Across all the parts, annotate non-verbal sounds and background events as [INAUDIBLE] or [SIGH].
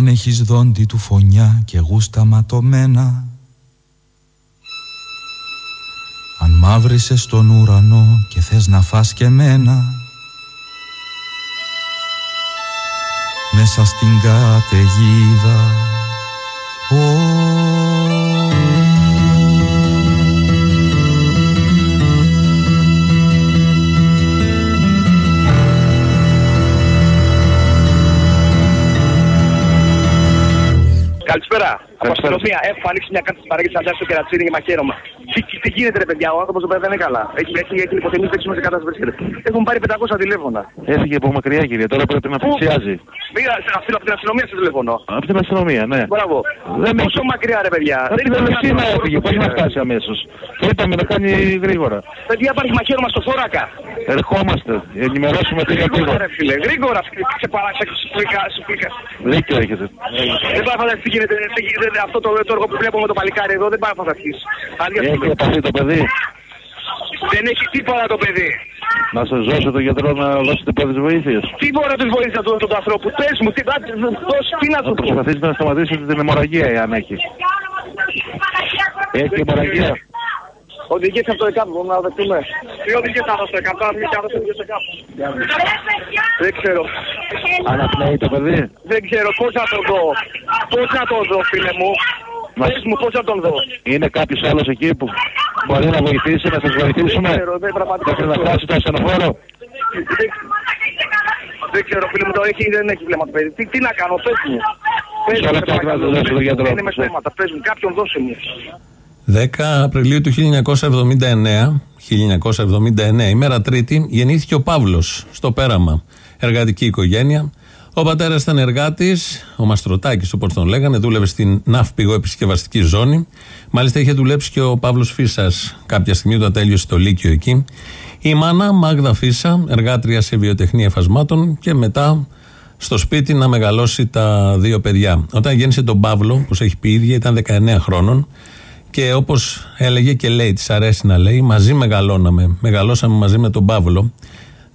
Αν έχεις δόντι του φωνιά και γούστα ματωμένα Αν μαύρισες τον ουρανό και θες να φας και μένα Μέσα στην καταιγίδα Καλησπέρα. Από αστυνομία. Έχω ανοίξει μια κάρτα της παραγωγή αντάρτηση στο κερατσίνη και μαχαίρωμα. Τι, τι, τι γίνεται, ρε παιδιά, ο άνθρωπος εδώ πέρα δεν είναι καλά. Έχει, έχει, έχει υποτιμήσει, δεν ξέρουμε σε κατάσταση βρίσκεται. Έχουν πάρει 500 τηλέφωνα. Έφυγε από μακριά, κύριε. Τώρα πρέπει να Πού; πλησιάζει. Πήγα σε- από την- από την αστυνομία σε τηλέφωνο. Από την αστυνομία, ναι. Μπράβο. Δεν με- Πόσο μακριά, ρε παιδιά. Από την είναι Ελευσίνα δυνατόν. έφυγε. Πώς να φτάσει αμέσως. Το είπαμε να κάνει γρήγορα. Παιδιά, υπάρχει μαχαίρωμα στο θώρακα. Ερχόμαστε. Ενημερώσουμε την Γρήγορα, γρήγορα. ρε φίλε. Γρήγορα. Σε παράξα, σου πλήκα, σου πλήκα. Δίκιο έχετε. Δεν πάει να φανταστείς τι γίνεται. Τι γίνεται, Αυτό το, το έργο που βλέπουμε το παλικάρι εδώ δεν πάει να φανταστείς. Άδεια Έχει στιγμή. επαφή το παιδί. Δεν έχει τίποτα το παιδί. Να σα δώσω το γιατρό να δώσετε πρώτε βοήθειε. Τι μπορεί να τους βοηθήσει να του του ανθρώπου; Πες μου, τι, άντε, δώσ' τι να Να τους πω; προσπαθήσετε να σταματήσετε την αιμορραγία, εάν έχει. Έχει αιμορραγία. Οδηγείς από το ΕΚΑΠ, μπορούμε να δεχτούμε. Τι οδηγείς από το ΕΚΑΠ, τώρα μην κάνω το ΕΚΑΠ. Δεν ξέρω. Αναπνέει το παιδί. Δεν ξέρω πώς να τον δω. Πώς να τον δω, φίλε μου; Μας- Πες μου πώς να τον δω; Είναι κάποιος άλλος εκεί που μπορεί να βοηθήσει, να σας βοηθήσουμε; Δεν ξέρω, δεν πραγματικά Μέχρι να δεν ξέρω. φτάσει το ασθενοφόρο. Δεν- Δεν ξέρω, φίλε μου, το έχει ή δεν έχει βλέμμα το παιδί. Τι, τι να κάνω, πες μου. Πες Μισό μου, λεπτό, σε παρακαλώ. να δώσω το γιατρό. Δεν είμαι στέματα, πες μου, κάποιον δώσε μου. 10 Απριλίου του 1979, 1979, ημέρα Τρίτη, γεννήθηκε ο Παύλος στο Πέραμα. Εργατική οικογένεια. Ο πατέρας ήταν εργάτης, ο Μαστροτάκης, όπως τον λέγανε, δούλευε στην ναύπηγο επισκευαστική ζώνη. Μάλιστα είχε δουλέψει και ο Παύλος Φίσας κάποια στιγμή όταν τέλειωσε το Λύκειο εκεί. Η μάνα Μάγδα Φίσα, εργάτρια σε βιοτεχνία εφασμάτων και μετά στο σπίτι να μεγαλώσει τα δύο παιδιά. Όταν γέννησε τον Παύλο, όπως έχει πει η ίδια, ήταν 19 χρόνων. Και όπως έλεγε και λέει, της αρέσει να λέει, μαζί μεγαλώναμε. Μεγαλώσαμε μαζί με τον Παύλο.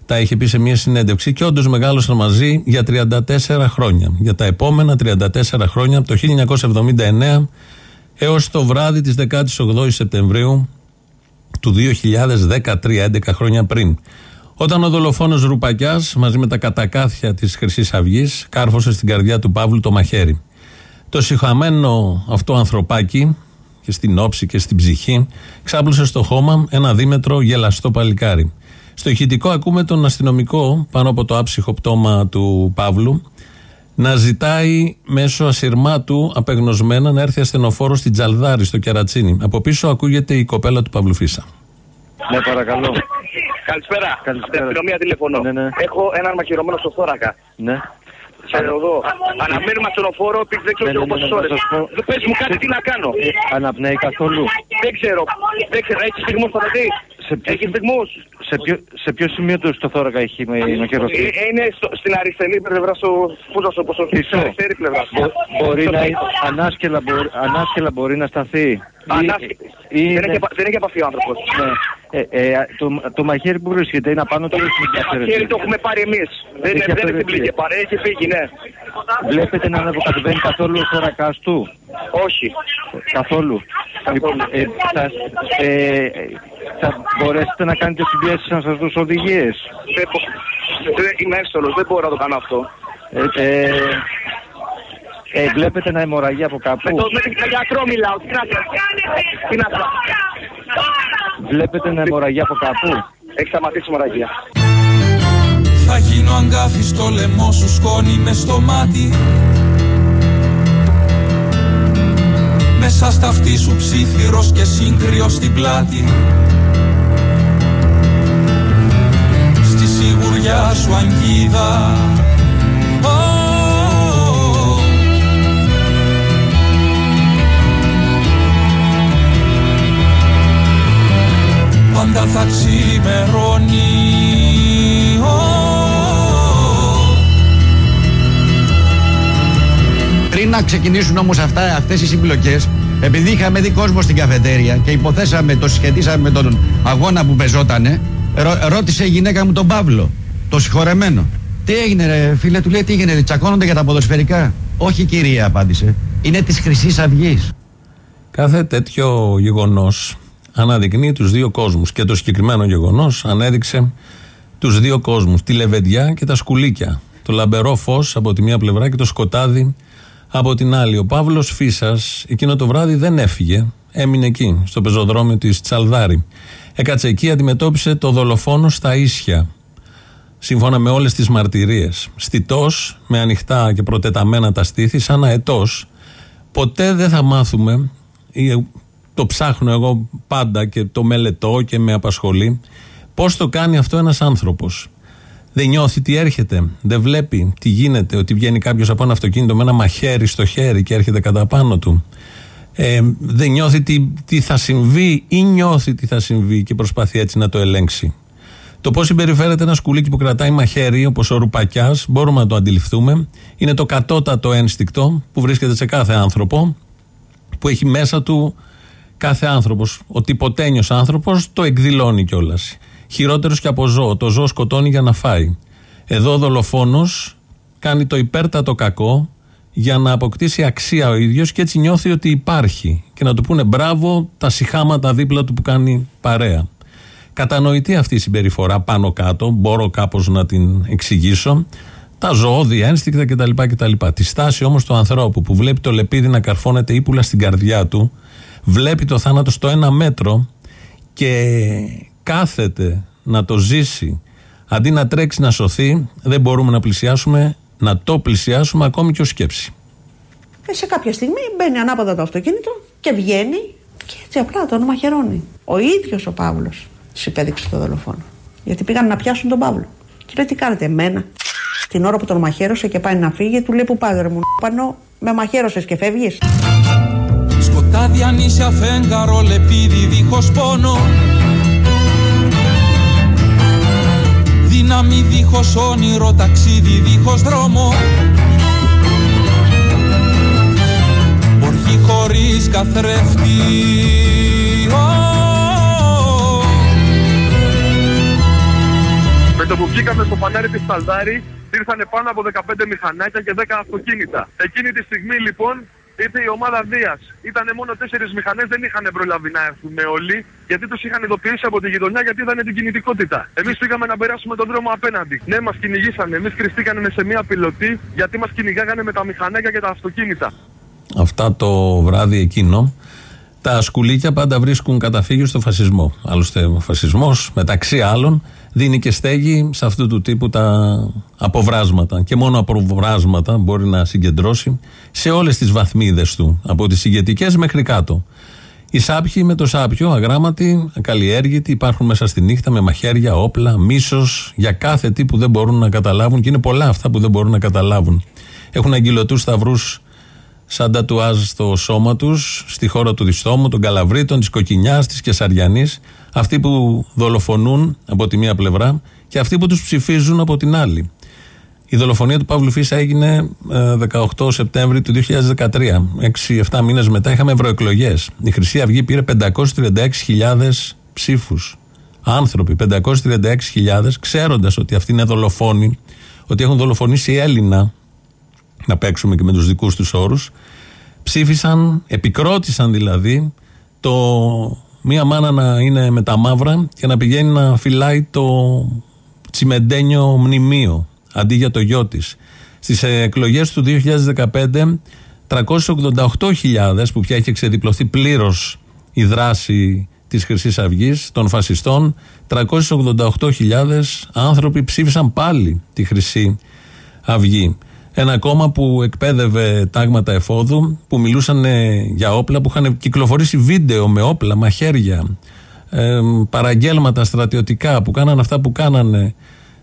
Τα είχε πει σε μια συνέντευξη και όντως μεγάλωσαν μαζί για 34 χρόνια. Για τα επόμενα 34 χρόνια, από το 1979 έως το βράδυ της 18η Σεπτεμβρίου του 2013, 11 χρόνια πριν. Όταν ο δολοφόνος Ρουπακιάς μαζί με τα κατακάθια της χρυσής αυγής κάρφωσε στην καρδιά του Παύλου το μαχαίρι. Το συχαμένο αυτό ανθρωπάκι και στην όψη και στην ψυχή ξάπλωσε στο χώμα ένα δίμετρο γελαστό παλικάρι. Στο ηχητικό ακούμε τον αστυνομικό πάνω από το άψυχο πτώμα του Παύλου να ζητάει μέσω ασυρμάτου απεγνωσμένα να έρθει ασθενοφόρος στην Τζαλδάρη, στο Κερατσίνι. Από πίσω ακούγεται η κοπέλα του Παύλου Φίσα. Ναι, παρακαλώ. Καλησπέρα. Καλησπέρα. Από την αστυνομία τηλεφωνώ. Ναι, ναι. Έχω έναν μαχαιρωμένο στο θώρακα. Ναι. Σε εδώ. Αναμένουμε ασθενοφόρο, επειδή δεν ξέρω Ναι, ναι, πόσες ναι, ώρες. να σας πω. Πες μου κάτι, τι να κάνω. Αναπνέει καθόλου. Δεν ξέρω. Δεν ξέρω. Έχει στιγμού το παιδί. Σε ποιο- Έχει στιγμού. Σε ποιο, σε ποιο σημείο του στο θώρακα έχει με, με χειροστεί. Είναι στο, στην αριστερή πλευρά σου. Πού θα σου πω, στο- Πίσω. στην αριστερή πλευρά σου. Μπο- μπορεί Στο να πίσω. ανάσκελα, μπορεί, ανάσκελα μπορεί να σταθεί. Ανάσκελα. Ή, Δεν είναι- έχει επα- Δεν έχει επαφή ο άνθρωπος. ναι. ε, ε, το, το μαχαίρι που βρίσκεται είναι απάνω του ή στην Το χέρι το έχουμε πάρει εμείς. Δεν Έχει είναι- δεν απελευθερία. έχει πληγεί. Παρέ, έχει φύγει, ναι. Βλέπετε να ανεβοκατεβαίνει καθόλου ο θώρακάς του; Όχι. Καθόλου. Λοιπόν, ε, θα, ε, θα μπορέσετε να κάνετε συμπιέσεις να σας δώσω οδηγίες. Δεν μπο- δεν- Είμαι εύστολος. Δεν μπορώ να το κάνω αυτό. Ε, ε, ε, βλέπετε να αιμορραγεί από κάπου. Με το με τον γιατρό μιλάω. Τι να κάνω. Τι να κάνω. Βλέπετε να αιμορραγεί από κάπου. Έχει σταματήσει η μοραγία. Θα γίνω αγκάθι στο λαιμό σου σκόνη μες στο μάτι Μέσα στα αυτή σου ψήθυρος και σύγκριος στην πλάτη. Στη σιγουριά σου αγγίδα. Ω, Πάντα θα ξημερώνει. Ω, Πριν να ξεκινήσουν όμως αυτά, αυτές οι συμπλοκές, επειδή είχαμε δει κόσμο στην καφετέρια και υποθέσαμε, το συσχετίσαμε με τον αγώνα που πεζότανε, ρω- ρώτησε η γυναίκα μου τον Παύλο, το συγχωρεμένο. Τι έγινε ρε φίλε, του λέει τι έγινε, τσακώνονται για τα ποδοσφαιρικά; Όχι κυρία απάντησε. Είναι της χρυσής αυγής. Κάθε τέτοιο γεγονός αναδεικνύει τους δύο κόσμους. Και το συγκεκριμένο γεγονός ανέδειξε τους δύο κόσμους. Τη λεβεντιά και τα σκουλίκια. Το λαμπερό φως από τη μία πλευρά και το σκοτάδι από την άλλη. Ο Παύλος Φίσας εκείνο το βράδυ δεν έφυγε. Έμεινε εκεί, στο πεζοδρόμιο της Τσαλδάρη. Έκατσε εκεί, αντιμετώπισε το δολοφόνο στα ίσια. Σύμφωνα με όλες τις μαρτυρίες. Στιτός, με ανοιχτά και προτεταμένα τα στήθη, σαν αετό. Ποτέ δεν θα μάθουμε, το ψάχνω εγώ πάντα και το μελετώ και με απασχολεί, πώς το κάνει αυτό ένας άνθρωπος. Δεν νιώθει τι έρχεται. Δεν βλέπει τι γίνεται. Ότι βγαίνει κάποιος από ένα αυτοκίνητο με ένα μαχαίρι στο χέρι και έρχεται κατά πάνω του. Ε, δεν νιώθει τι, τι θα συμβεί ή νιώθει τι θα συμβεί και προσπαθεί έτσι να το ελέγξει. Το πώς συμπεριφέρεται ένας σκουλίκι που κρατάει μαχαίρι, όπως ο Ρουπακιάς, μπορούμε να το αντιληφθούμε. Είναι το κατώτατο ένστικτο που βρίσκεται σε κάθε άνθρωπο, που έχει μέσα του κάθε άνθρωπος. Ο τυποτένιος άνθρωπος το εκδηλώνει κιόλας. Χειρότερος και από ζώο. Το ζώο σκοτώνει για να φάει. Εδώ ο δολοφόνος κάνει το υπέρτατο κακό για να αποκτήσει αξία ο ίδιος και έτσι νιώθει ότι υπάρχει. Και να του πούνε μπράβο τα συχάματα δίπλα του που κάνει παρέα. Κατανοητή αυτή η συμπεριφορά πάνω κάτω, μπορώ κάπως να την εξηγήσω. Τα ζωώδη, ένστικτα κτλ. κτλ. Τη στάση όμως του ανθρώπου που βλέπει το λεπίδι να καρφώνεται ύπουλα στην καρδιά του, βλέπει το θάνατο στο ένα μέτρο και κάθεται να το ζήσει αντί να τρέξει να σωθεί, δεν μπορούμε να πλησιάσουμε, να το πλησιάσουμε ακόμη και ως σκέψη. Και σε κάποια στιγμή μπαίνει ανάποδα το αυτοκίνητο και βγαίνει και έτσι απλά τον μαχαιρώνει. Ο ίδιος ο Παύλος του υπέδειξε το δολοφόνο. Γιατί πήγαν να πιάσουν τον Παύλο. Και λέει τι κάνετε, εμένα; Την ώρα που τον μαχαίρωσε και πάει να φύγει, του λέει που πάγρε μου πάνω, με μαχαίρωσες και φεύγεις; Σκοτάδι ανήσια φέγγαρο λεπίδι δίχως πόνο Δύναμη δίχως όνειρο ταξίδι δίχως δρόμο. Οργή χωρίς καθρέφτη. Με το που βγήκαμε στο πανέρι της Σταλδάρης ήρθαν πάνω από 15 μηχανάκια και 10 αυτοκίνητα. Εκείνη τη στιγμή λοιπόν ήρθε η ομάδα Δίας. Ήταν μόνο τέσσερις μηχανές, δεν είχαν προλάβει να έρθουν όλοι, γιατί τους είχαν ειδοποιήσει από τη γειτονιά γιατί ήταν την κινητικότητα. Εμείς πήγαμε να περάσουμε τον δρόμο απέναντι. Ναι, μας κυνηγήσανε. Εμείς κρυστήκανε σε μια πιλωτή γιατί μας κυνηγάγανε με τα μηχανάκια και τα αυτοκίνητα. Αυτά το βράδυ εκείνο. Τα σκουλίκια πάντα βρίσκουν καταφύγιο στο φασισμό. Άλλωστε, ο φασισμός, μεταξύ άλλων, δίνει και στέγη σε αυτού του τύπου τα αποβράσματα. Και μόνο αποβράσματα μπορεί να συγκεντρώσει σε όλες τις βαθμίδες του, από τις ηγετικές μέχρι κάτω. Οι σάπιοι με το σάπιο, αγράμματοι, ακαλλιέργητοι, υπάρχουν μέσα στη νύχτα με μαχαίρια, όπλα, μίσος για κάθε τι που δεν μπορούν να καταλάβουν και είναι πολλά αυτά που δεν μπορούν να καταλάβουν. Έχουν αγγυλωτού σταυρούς σαν τατουάζ στο σώμα τους, στη χώρα του διστόμου, των καλαβρίτων, της κοκκινιάς, της κεσαριανής. Αυτοί που δολοφονούν από τη μία πλευρά και αυτοί που τους ψηφίζουν από την άλλη. Η δολοφονία του Παύλου Φίσα έγινε 18 ε, Σεπτέμβρη του 2013. 6-7 μήνες μετά είχαμε ευρωεκλογές. Η Χρυσή Αυγή πήρε 536.000 ψήφους. Άνθρωποι, 536.000, ξέροντας ότι αυτοί είναι δολοφόνοι, ότι έχουν δολοφονήσει Έλληνα, να παίξουμε και με τους δικούς τους όρους, ψήφισαν, επικρότησαν δηλαδή το μία μάνα να είναι με τα μαύρα και να πηγαίνει να φυλάει το τσιμεντένιο μνημείο αντί για το γιο της. Στις εκλογές του 2015 388.000 που πια έχει ξεδιπλωθεί πλήρως η δράση της χρυσής αυγής των φασιστών 388.000 άνθρωποι ψήφισαν πάλι τη Χρυσή Αυγή. Ένα κόμμα που εκπαίδευε τάγματα εφόδου, που μιλούσαν για όπλα, που είχαν κυκλοφορήσει βίντεο με όπλα, μαχαίρια, ε, παραγγέλματα στρατιωτικά, που κάνανε αυτά που κάνανε,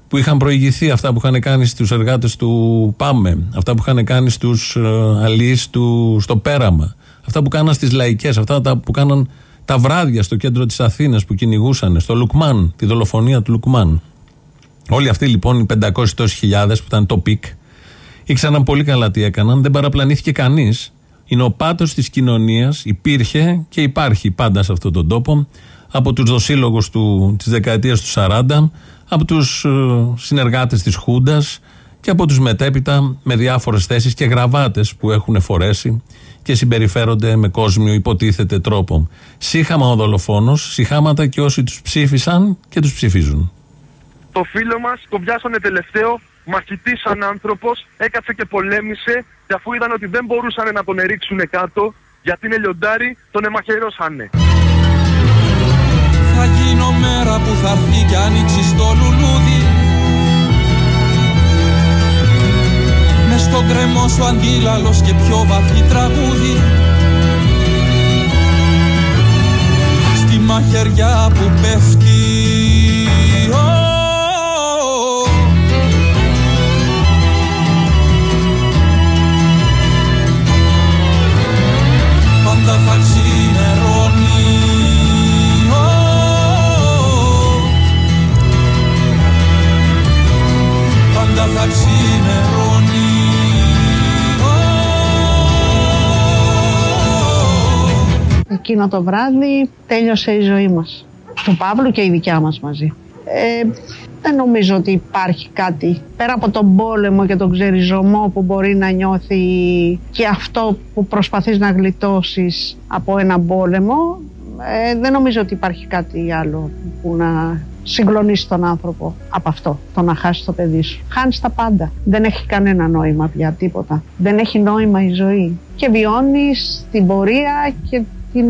που είχαν προηγηθεί αυτά που είχαν κάνει στους εργάτες του ΠΑΜΕ, αυτά που είχαν κάνει στους ε, του, στο Πέραμα, αυτά που κάναν στις λαϊκές, αυτά που κάναν τα βράδια στο κέντρο της Αθήνας που κυνηγούσαν, στο Λουκμάν, τη δολοφονία του Λουκμάν. Όλοι αυτοί λοιπόν οι 500 που ήταν το peak, ήξεραν πολύ καλά τι έκαναν, δεν παραπλανήθηκε κανείς. Είναι ο πάτος της κοινωνίας, υπήρχε και υπάρχει πάντα σε αυτόν τον τόπο, από τους δοσύλλογους της δεκαετίας του 40, από τους ε, συνεργάτες της Χούντας και από τους μετέπειτα με διάφορες θέσεις και γραβάτες που έχουν φορέσει και συμπεριφέρονται με κόσμιο υποτίθεται τρόπο. Σύχαμα ο δολοφόνος, συχάματα και όσοι τους ψήφισαν και τους ψηφίζουν. Το φίλο μας τον πιάσανε τελευταίο, μαχητής σαν άνθρωπος, έκατσε και πολέμησε και αφού είδαν ότι δεν μπορούσαν να τον ερίξουν κάτω, γιατί είναι λιοντάρι, τον εμαχαιρώσανε. Θα γίνω μέρα που θα έρθει κι ανοίξει το λουλούδι Μες στον κρεμό σου αντίλαλος και πιο βαθύ τραγούδι Στη μαχαιριά που πέφτει Εκείνο το βράδυ τέλειωσε η ζωή μας. Του Παύλου και η δικιά μας μαζί. Ε, δεν νομίζω ότι υπάρχει κάτι πέρα από τον πόλεμο και τον ξεριζωμό που μπορεί να νιώθει και αυτό που προσπαθείς να γλιτώσεις από έναν πόλεμο. Ε, δεν νομίζω ότι υπάρχει κάτι άλλο που να συγκλονίσει τον άνθρωπο από αυτό, το να χάσει το παιδί σου. Χάνεις τα πάντα. Δεν έχει κανένα νόημα πια τίποτα. Δεν έχει νόημα η ζωή. Και βιώνεις την πορεία και την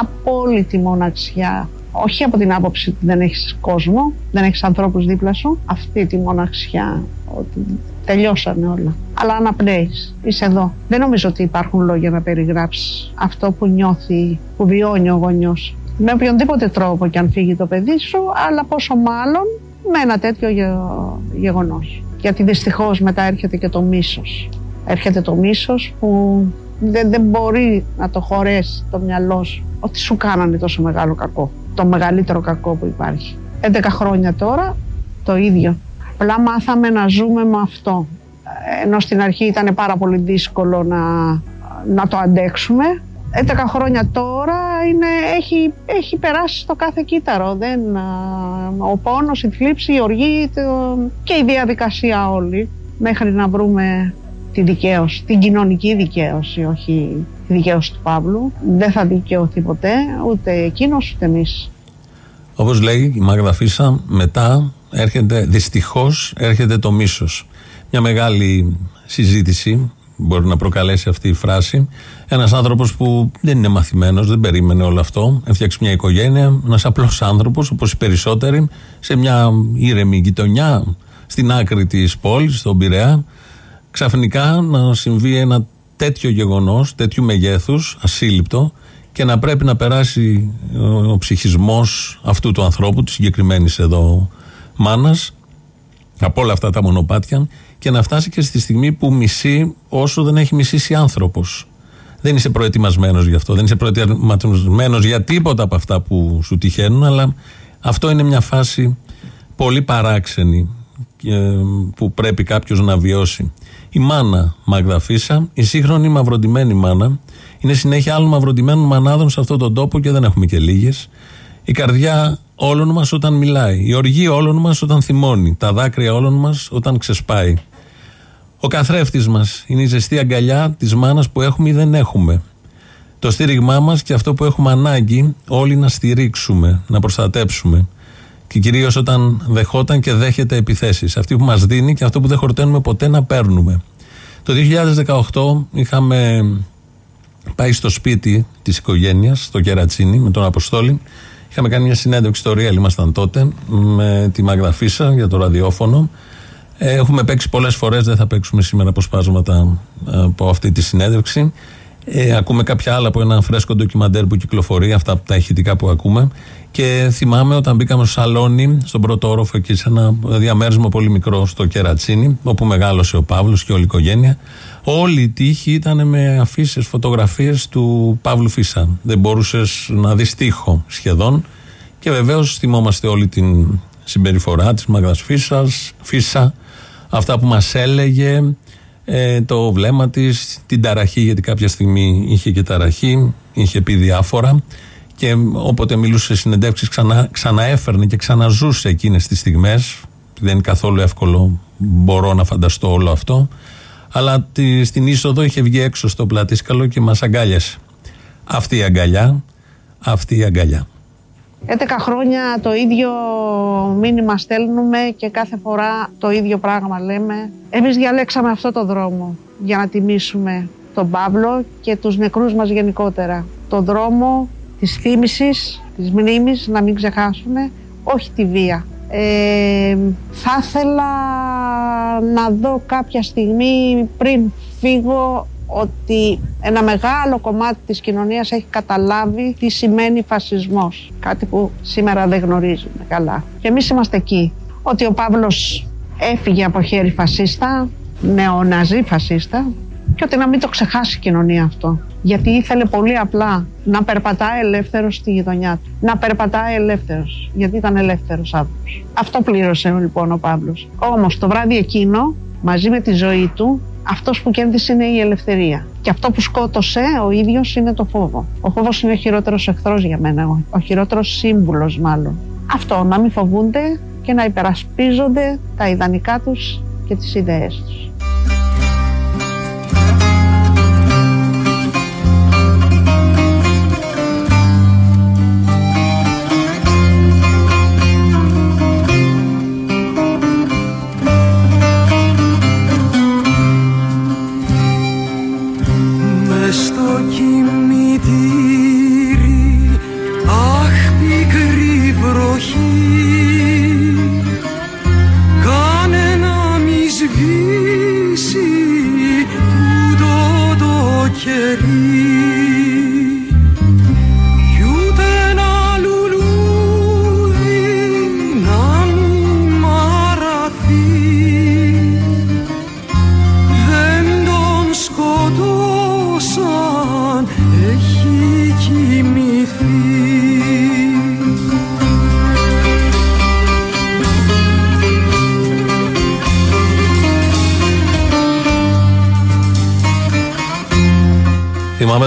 απόλυτη μοναξιά. Όχι από την άποψη ότι δεν έχεις κόσμο, δεν έχεις ανθρώπους δίπλα σου. Αυτή τη μοναξιά, ότι τελειώσανε όλα. Αλλά αναπνέεις, είσαι εδώ. Δεν νομίζω ότι υπάρχουν λόγια να περιγράψεις αυτό που νιώθει, που βιώνει ο γονιός. Με οποιονδήποτε τρόπο και αν φύγει το παιδί σου, αλλά πόσο μάλλον με ένα τέτοιο γε- γεγονός. Γιατί δυστυχώς μετά έρχεται και το μίσος. Έρχεται το μίσος που δεν, δεν μπορεί να το χωρέσει το μυαλό σου ότι σου κάνανε τόσο μεγάλο κακό. Το μεγαλύτερο κακό που υπάρχει. 11 χρόνια τώρα το ίδιο. Απλά μάθαμε να ζούμε με αυτό. Ενώ στην αρχή ήταν πάρα πολύ δύσκολο να, να το αντέξουμε. 11 χρόνια τώρα είναι, έχει, έχει περάσει στο κάθε κύτταρο. Δεν, α, ο πόνος, η θλίψη, η οργή το- και η διαδικασία όλη μέχρι να βρούμε τη δικαίωση, την κοινωνική δικαίωση, όχι τη δικαίωση του Παύλου. Δεν θα δικαιωθεί ποτέ ούτε εκείνος ούτε εμείς. Όπως λέει η Μάγδα Φίσα, μετά έρχεται, δυστυχώς έρχεται το μίσος. Μια μεγάλη συζήτηση μπορεί να προκαλέσει αυτή η φράση. Ένας άνθρωπος που δεν είναι μαθημένος, δεν περίμενε όλο αυτό. Έφτιαξε μια οικογένεια, ένας απλός άνθρωπος, όπως οι περισσότεροι, σε μια ήρεμη γειτονιά, στην άκρη της πόλης, στον Πειραιά. Ξαφνικά να συμβεί ένα τέτοιο γεγονός, τέτοιου μεγέθους, ασύλληπτο, και να πρέπει να περάσει ο, ο ψυχισμός αυτού του ανθρώπου, της συγκεκριμένης εδώ μάνας, από όλα αυτά τα μονοπάτια και να φτάσει και στη στιγμή που μισεί όσο δεν έχει μισήσει άνθρωπος. Δεν είσαι προετοιμασμένος γι' αυτό, δεν είσαι προετοιμασμένος για τίποτα από αυτά που σου τυχαίνουν, αλλά αυτό είναι μια φάση πολύ παράξενη ε, που πρέπει κάποιος να βιώσει. Η μάνα Μάγδα Φίσα, η σύγχρονη μαυροντημένη μάνα, είναι συνέχεια άλλων μαυροντημένων μανάδων σε αυτόν τον τόπο και δεν έχουμε και λίγες. Η καρδιά όλων μας όταν μιλάει. Η οργή όλων μας όταν θυμώνει. Τα δάκρυα όλων μας όταν ξεσπάει. Ο καθρέφτης μας είναι η ζεστή αγκαλιά της μάνας που έχουμε ή δεν έχουμε. Το στήριγμά μας και αυτό που έχουμε ανάγκη όλοι να στηρίξουμε, να προστατέψουμε. Και κυρίως όταν δεχόταν και δέχεται επιθέσεις. Αυτή που μας δίνει και αυτό που δεν χορταίνουμε ποτέ να παίρνουμε. Το 2018 είχαμε πάει στο σπίτι της οικογένειας, στο Κερατσίνι, με τον Αποστόλη. Είχαμε κάνει μια συνέντευξη στο Real, ήμασταν τότε, με τη Μάγδα Φίσα για το ραδιόφωνο. Ε, Έχουμε παίξει πολλές φορές, δεν θα παίξουμε σήμερα αποσπάσματα ε, από αυτή τη συνέντευξη. Ε, ακούμε κάποια άλλα από ένα φρέσκο ντοκιμαντέρ που κυκλοφορεί, αυτά από τα ηχητικά που ακούμε. Και θυμάμαι όταν μπήκαμε στο σαλόνι, στον πρώτο όροφο, εκεί σε ένα διαμέρισμα πολύ μικρό στο Κερατσίνι, όπου μεγάλωσε ο Παύλος και όλη η οικογένεια. Όλη η τύχη ήταν με αφήσεις, φωτογραφίες του Παύλου Φίσα. Δεν μπορούσες να δεις τείχο σχεδόν. Και βεβαίως θυμόμαστε όλη την συμπεριφορά της Μαγδα Φίσα, αυτά που μας έλεγε, ε, το βλέμμα της, την ταραχή, γιατί κάποια στιγμή είχε και ταραχή, είχε πει διάφορα. Και όποτε μιλούσε σε συνεντεύξεις, ξανά, ξαναέφερνε και ξαναζούσε εκείνες τις στιγμές Δεν είναι καθόλου εύκολο, μπορώ να φανταστώ όλο αυτό. Αλλά τη, στην είσοδο είχε βγει έξω στο πλατήσκαλο και μας αγκάλιασε. Αυτή η αγκαλιά, αυτή η αγκαλιά. 11 χρόνια το ίδιο μήνυμα στέλνουμε και κάθε φορά το ίδιο πράγμα λέμε. Εμείς διαλέξαμε αυτό το δρόμο για να τιμήσουμε τον Παύλο και τους νεκρούς μας γενικότερα. Το δρόμο της θύμησης, της μνήμης, να μην ξεχάσουμε, όχι τη βία. Ε, θα ήθελα να δω κάποια στιγμή πριν φύγω ότι ένα μεγάλο κομμάτι της κοινωνίας έχει καταλάβει τι σημαίνει φασισμός. Κάτι που σήμερα δεν γνωρίζουμε καλά. Και εμείς είμαστε εκεί. Ότι ο Παύλος έφυγε από χέρι φασίστα, νεοναζί φασίστα και ότι να μην το ξεχάσει η κοινωνία αυτό. Γιατί ήθελε πολύ απλά να περπατάει ελεύθερος στη γειτονιά του. Να περπατάει ελεύθερος, γιατί ήταν ελεύθερος άνθρωπος. Αυτό πλήρωσε λοιπόν ο Παύλος. Όμως το βράδυ εκείνο, μαζί με τη ζωή του, αυτός που κέρδισε είναι η ελευθερία. Και αυτό που σκότωσε ο ίδιος είναι το φόβο. Ο φόβος είναι ο χειρότερος εχθρός για μένα, ο χειρότερος σύμβουλος μάλλον. Αυτό, να μην φοβούνται και να υπερασπίζονται τα ιδανικά τους και τις ιδέες τους.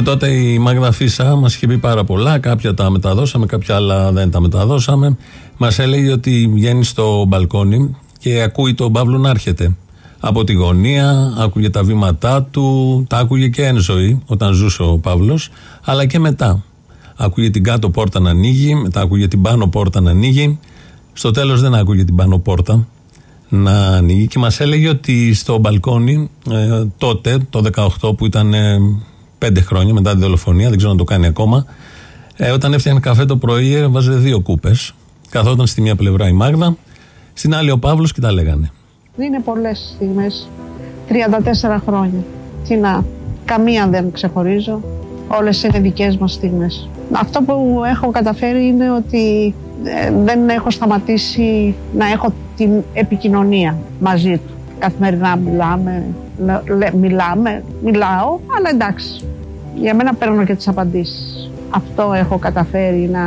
Τότε η Μάγδα Φίσα μας είχε πει πάρα πολλά. Κάποια τα μεταδώσαμε, κάποια άλλα δεν τα μεταδώσαμε. Μας έλεγε ότι βγαίνει στο μπαλκόνι και ακούει τον Παύλο να έρχεται. Από τη γωνία, άκουγε τα βήματά του, τα άκουγε και εν ζωή όταν ζούσε ο Παύλος, αλλά και μετά. Άκουγε την κάτω πόρτα να ανοίγει, μετά άκουγε την πάνω πόρτα να ανοίγει. Στο τέλος δεν άκουγε την πάνω πόρτα να ανοίγει και μας έλεγε ότι στο μπαλκόνι ε, τότε, το 18 που ήταν ε, πέντε χρόνια μετά τη δολοφονία, δεν ξέρω αν το κάνει ακόμα. Ε, όταν έφτιανε καφέ το πρωί, έβαζε δύο κούπες. Καθόταν στη μία πλευρά η Μάγδα, στην άλλη ο Παύλος και τα λέγανε. Είναι πολλές στιγμές. 34 χρόνια. Τι να, καμία δεν ξεχωρίζω. Όλες είναι δικές μας στιγμές. Αυτό που έχω καταφέρει είναι ότι ε, δεν έχω σταματήσει να έχω την επικοινωνία μαζί του. Καθημερινά μιλάμε, μιλάμε, μιλάω, αλλά εντάξει. Για μένα παίρνω και τις απαντήσεις. Αυτό έχω καταφέρει να,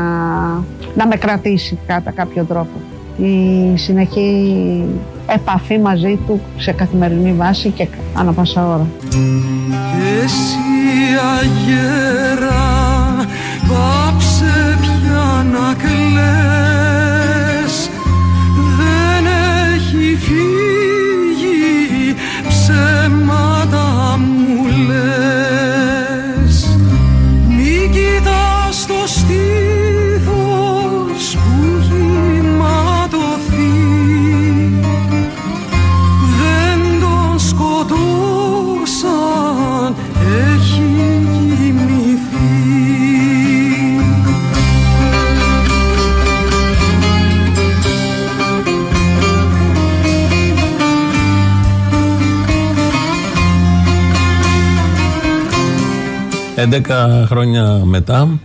να με κρατήσει κατά κάποιο τρόπο. Η συνεχή επαφή μαζί του σε καθημερινή βάση και ανά πάσα ώρα. εσύ αγέρα πάψε πια να κλαις χρόνια μετά,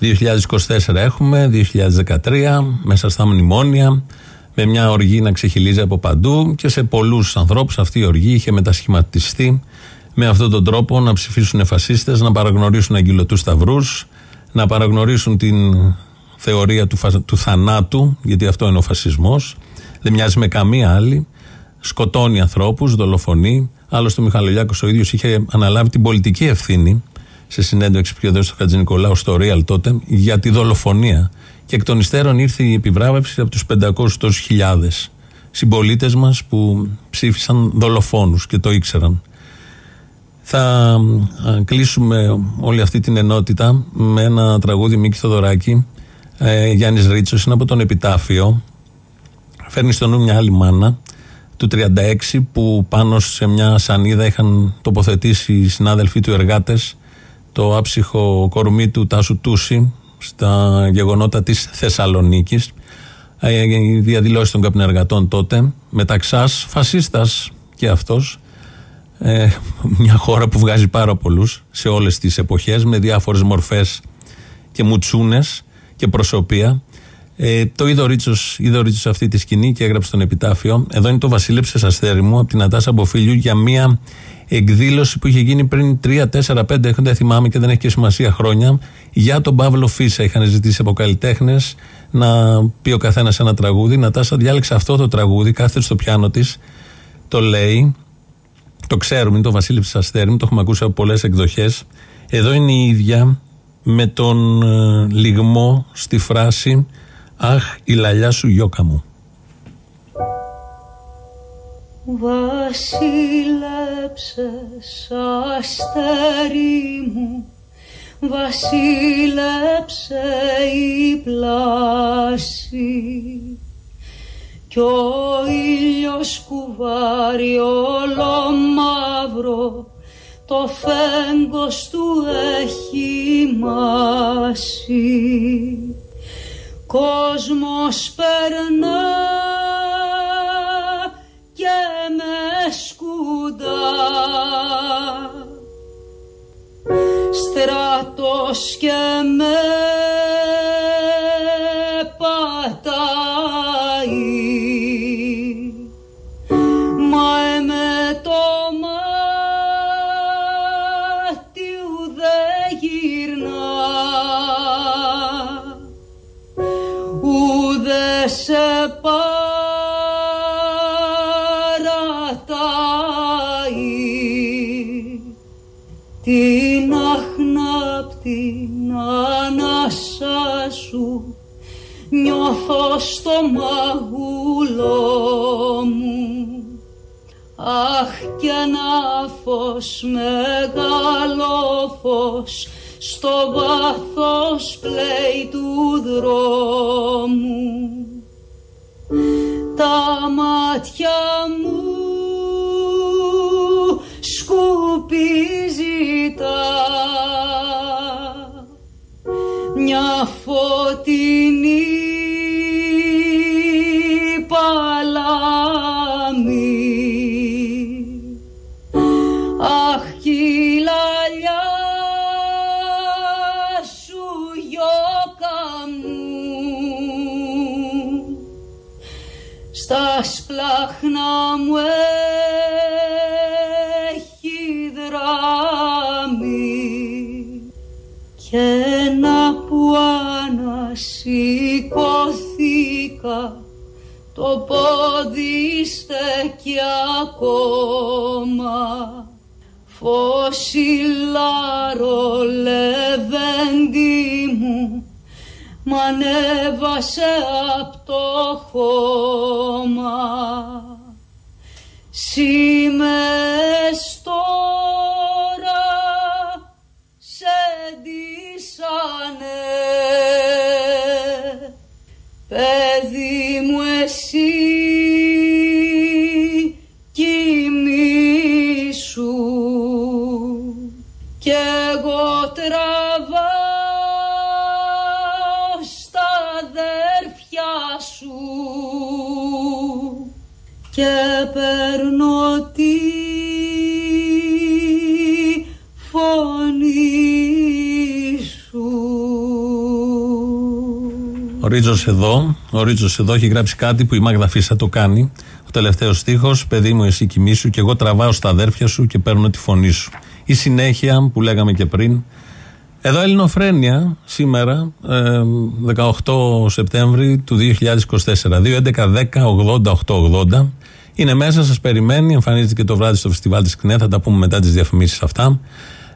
2024 έχουμε, 2013, μέσα στα μνημόνια, με μια οργή να ξεχυλίζει από παντού και σε πολλούς ανθρώπους αυτή η οργή είχε μετασχηματιστεί με αυτόν τον τρόπο να ψηφίσουν φασίστες, να παραγνωρίσουν αγγυλωτούς σταυρούς, να παραγνωρίσουν την θεωρία του, του θανάτου, γιατί αυτό είναι ο φασισμός, δεν μοιάζει με καμία άλλη, σκοτώνει ανθρώπους, δολοφονεί, άλλωστε ο Μιχαλολιάκος ο ίδιος είχε αναλάβει την πολιτική ευθύνη σε συνέντευξη που έδωσε στο Χατζη Νικολάου στο Real τότε για τη δολοφονία. Και εκ των υστέρων ήρθε η επιβράβευση από τους 500 χιλιάδες συμπολίτες μας που ψήφισαν δολοφόνους και το ήξεραν. Θα κλείσουμε όλη αυτή την ενότητα με ένα τραγούδι Μίκη Θοδωράκη. Ε, Γιάννης Ρίτσος είναι από τον Επιτάφιο. Φέρνει στο νου μια άλλη μάνα του 36 που πάνω σε μια σανίδα είχαν τοποθετήσει οι συνάδελφοί του εργάτες το άψυχο κορμί του Τάσου Τούση στα γεγονότα της Θεσσαλονίκης. Ε, οι διαδηλώσεις των καπνεργατών τότε μεταξάς φασίστας και αυτός. Ε, μια χώρα που βγάζει πάρα πολλούς σε όλες τις εποχές με διάφορες μορφές και μουτσούνες και προσωπία ε, το είδε ο Ρίτσος αυτή τη σκηνή και έγραψε τον επιτάφιο. Εδώ είναι το Βασίλεψε Αστέρι μου από την Ατάσα Μποφίλιου για μια εκδήλωση που είχε γίνει πριν 3, 4, 5, δεν θυμάμαι και δεν έχει και σημασία χρόνια, για τον Παύλο Φίσα. Είχαν ζητήσει από καλλιτέχνες να πει ο καθένας ένα τραγούδι. Η Νατάσα διάλεξε αυτό το τραγούδι, κάθεται στο πιάνο της, το λέει. Το ξέρουμε, είναι το Βασίλεψε Αστέρι μου, το έχουμε ακούσει από πολλές εκδοχές. Εδώ είναι η ίδια με τον ε, λιγμό στη φράση Αχ, η λαλιά σου γιώκα μου. Βασίλεψες αστέρι μου. Βασίλεψε η πλάση. Κι ο ήλιος κουβάρει όλο μαύρο το φέγγος του έχει μάσει κόσμος περνά και με σκουντά στρατός και με φως, μεγάλο φως στο βάθος πλέει του δρόμου. Τα μάτια σπλάχνα μου έχει δράμει. Και να που ανασηκωθήκα το πόδι στέκει ακόμα. Φωσιλάρο λεβέντι μου μ' ανέβασε απ' το χώμα. Σήμες Ο Ρίτζος εδώ, ο Ρίτζος εδώ έχει γράψει κάτι που η Μάγδα Φίσα το κάνει. Ο τελευταίος στίχος, παιδί μου, εσύ κοιμήσου και εγώ τραβάω στα αδέρφια σου και παίρνω τη φωνή σου. Η συνέχεια που λέγαμε και πριν. Εδώ Ελληνοφρένια σήμερα, 18 Σεπτέμβρη του 2024. 2, 11, 10, 80, 8, 80. Είναι μέσα, σας περιμένει. Εμφανίζεται και το βράδυ στο φεστιβάλ της ΚΝΕ. Θα τα πούμε μετά τις διαφημίσεις αυτά.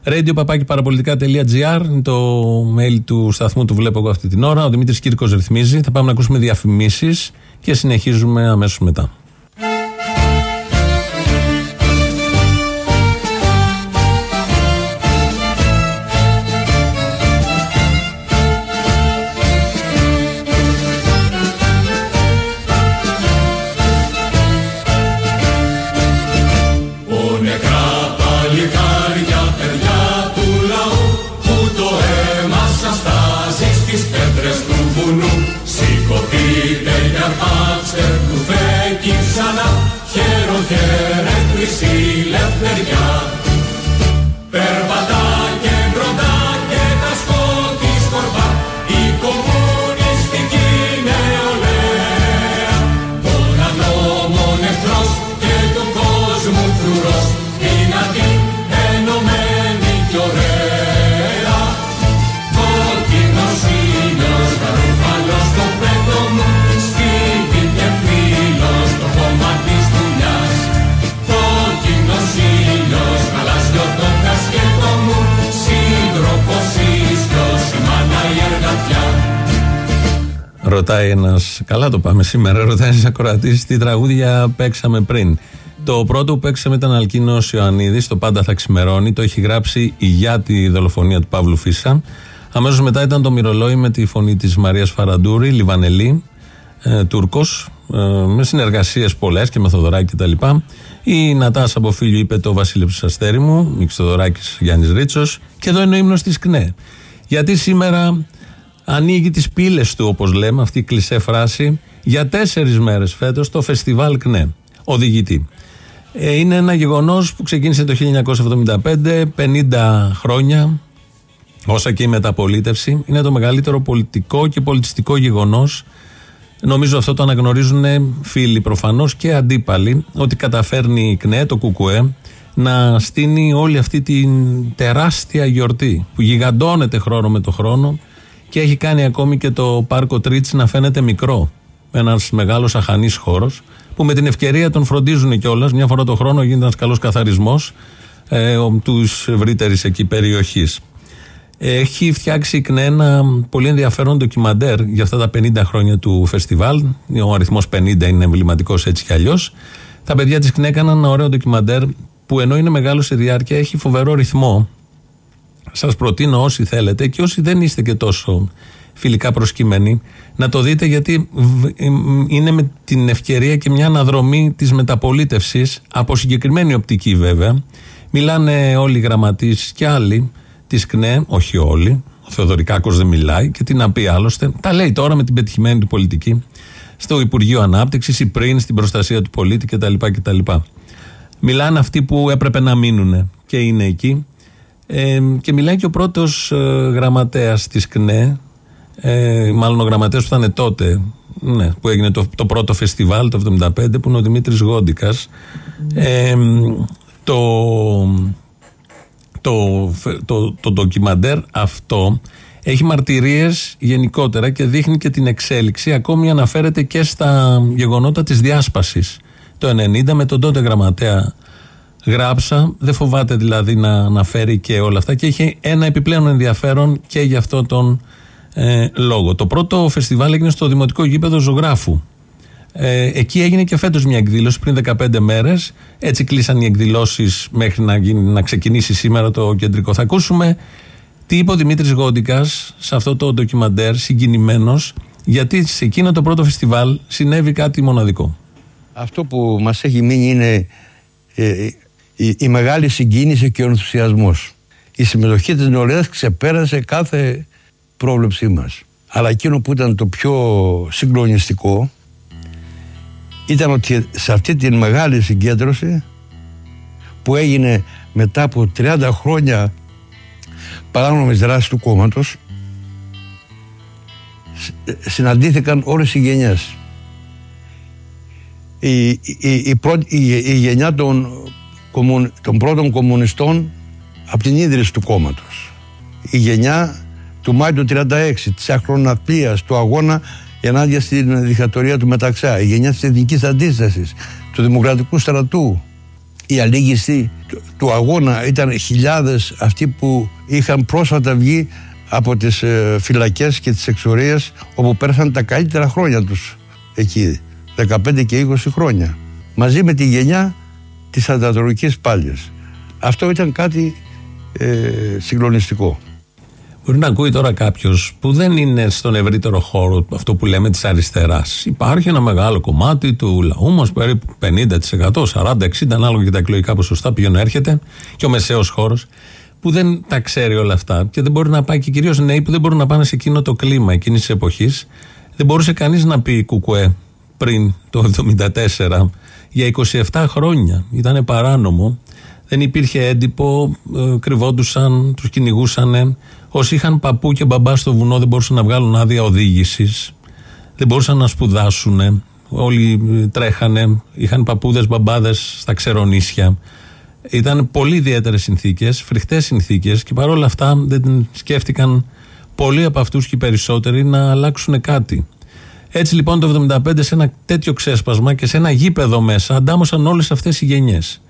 Radio παραπολιτικά.gr είναι το mail του σταθμού του βλέπω εγώ αυτή την ώρα. Ο Δημήτρης Κύρκος ρυθμίζει. Θα πάμε να ακούσουμε διαφημίσεις και συνεχίζουμε αμέσως μετά. Ρωτάει ένας. Καλά το πάμε σήμερα. Ρωτάει ένας ακροατής τι τραγούδια παίξαμε πριν. Το πρώτο που παίξαμε ήταν Αλκίνος Ιωαννίδης. Το πάντα θα ξημερώνει. Το έχει γράψει για τη δολοφονία του Παύλου Φίσα. Αμέσως μετά ήταν το Μυρολόι με τη φωνή της Μαρίας Φαραντούρη, Λιβανελή, ε, Τούρκος, ε, με συνεργασίες πολλές και με Θοδωράκη κτλ. Η Νατάσα από φίλου είπε το Βασίλειο Αστέρι μου, Νίκης Θοδωράκης Γιάννης Ρίτσος. Και εδώ είναι ο ύμνος της ΚΝΕ. Γιατί σήμερα ανοίγει τις πύλες του, όπως λέμε, αυτή η κλεισέ φράση, για τέσσερις μέρες φέτος το φεστιβάλ ΚΝΕ. Οδηγητή. Ε, είναι ένα γεγονός που ξεκίνησε το 1975, 50 χρόνια, όσα και η μεταπολίτευση. Είναι το μεγαλύτερο πολιτικό και πολιτιστικό γεγονός. Νομίζω αυτό το αναγνωρίζουν φίλοι προφανώς και αντίπαλοι, ότι καταφέρνει η ΚΝΕ, το ΚΚΕ, να στείνει όλη αυτή την τεράστια γιορτή που γιγαντώνεται χρόνο με το χρόνο και έχει κάνει ακόμη και το πάρκο Τρίτσι να φαίνεται μικρό. Ένας μεγάλος αχανής χώρος που με την ευκαιρία τον φροντίζουν κιόλας. Μια φορά το χρόνο γίνεται ένας καλός καθαρισμός ε, τους ευρύτερης εκεί περιοχής. Έχει φτιάξει η ΚΝΕ ένα πολύ ενδιαφέρον ντοκιμαντέρ για αυτά τα 50 χρόνια του φεστιβάλ. Ο αριθμός 50 είναι εμβληματικός έτσι κι αλλιώς. Τα παιδιά της ΚΝΕ έκαναν ένα ωραίο ντοκιμαντέρ που ενώ είναι μεγάλο σε διάρκεια έχει φοβερό ρυθμό. Σας προτείνω όσοι θέλετε και όσοι δεν είστε και τόσο φιλικά προσκύμενοι να το δείτε γιατί είναι με την ευκαιρία και μια αναδρομή της μεταπολίτευσης από συγκεκριμένη οπτική βέβαια. Μιλάνε όλοι οι γραμματείς και άλλοι της ΚΝΕ, όχι όλοι, ο Θεοδωρικάκος δεν μιλάει και τι να πει άλλωστε. Τα λέει τώρα με την πετυχημένη του πολιτική στο Υπουργείο Ανάπτυξης ή πριν στην προστασία του πολίτη κτλ. κτλ. Μιλάνε αυτοί που έπρεπε να μείνουν και είναι εκεί. Ε, και μιλάει και ο πρώτος ε, γραμματέας της ΚΝΕ, ε, μάλλον ο γραμματέας που ήταν τότε, ναι, που έγινε το, το πρώτο φεστιβάλ το 1975, που είναι ο Δημήτρης Γόντικας. Ε, το, το, το, το ντοκιμαντέρ αυτό έχει μαρτυρίες γενικότερα και δείχνει και την εξέλιξη, ακόμη αναφέρεται και στα γεγονότα της διάσπασης. Το 90 με τον τότε γραμματέα γράψα. Δεν φοβάται δηλαδή να αναφέρει και όλα αυτά και έχει ένα επιπλέον ενδιαφέρον και για αυτό τον ε, λόγο. Το πρώτο φεστιβάλ έγινε στο Δημοτικό Γήπεδο Ζωγράφου. Ε, εκεί έγινε και φέτος μια εκδήλωση πριν 15 μέρες. Έτσι κλείσαν οι εκδηλώσεις μέχρι να, να ξεκινήσει σήμερα το κεντρικό. Θα ακούσουμε τι είπε ο Δημήτρης Γόντικας σε αυτό το ντοκιμαντέρ συγκινημένος γιατί σε εκείνο το πρώτο φεστιβάλ συνέβη κάτι μοναδικό αυτό που μας έχει μείνει είναι ε, η, η, μεγάλη συγκίνηση και ο ενθουσιασμός. Η συμμετοχή της νεολαίας ξεπέρασε κάθε πρόβλεψή μας. Αλλά εκείνο που ήταν το πιο συγκλονιστικό ήταν ότι σε αυτή τη μεγάλη συγκέντρωση που έγινε μετά από 30 χρόνια παράνομης δράσης του κόμματος συναντήθηκαν όλες οι γενιές η, η, η, η, γενιά των, των πρώτων κομμουνιστών από την ίδρυση του κόμματος. Η γενιά του Μάη του 36, της αχροναυπίας, του αγώνα ενάντια στην δικτατορία του Μεταξά, η γενιά της εθνικής αντίστασης, του δημοκρατικού στρατού. Η αλήγιστη του, του αγώνα ήταν χιλιάδες αυτοί που είχαν πρόσφατα βγει από τις ε, φυλακές και τις εξορίες όπου πέρασαν τα καλύτερα χρόνια τους εκεί. 15 και 20 χρόνια μαζί με τη γενιά της αντατροπικής πάλιας. Αυτό ήταν κάτι ε, συγκλονιστικό. Μπορεί να ακούει τώρα κάποιος που δεν είναι στον ευρύτερο χώρο αυτό που λέμε της αριστεράς. Υπάρχει ένα μεγάλο κομμάτι του λαού μας, περίπου 50%, 40-60, ανάλογα και τα εκλογικά ποσοστά, πηγαίνει έρχεται, και ο μεσαίος χώρος, που δεν τα ξέρει όλα αυτά και δεν μπορεί να πάει, και κυρίως νέοι που δεν μπορούν να πάνε σε εκείνο το κλίμα εκείνης της εποχής. Δεν μπορούσε κανείς να πει κουκουέ πριν το 1974 για 27 χρόνια. Ήταν παράνομο. Δεν υπήρχε έντυπο, ε, κρυβόντουσαν, τους κυνηγούσαν. Όσοι είχαν παππού και μπαμπά στο βουνό δεν μπορούσαν να βγάλουν άδεια οδήγησης. Δεν μπορούσαν να σπουδάσουν. Όλοι ε, τρέχανε. Είχαν παππούδες, μπαμπάδες στα ξερονίσια. Ήταν πολύ ιδιαίτερες συνθήκες, φρικτές συνθήκες και παρόλα αυτά δεν σκέφτηκαν πολλοί από αυτούς και οι περισσότεροι να αλλάξουν κάτι. Έτσι λοιπόν το 1975 σε ένα τέτοιο ξέσπασμα και σε ένα γήπεδο μέσα αντάμωσαν όλες αυτές οι γενιές.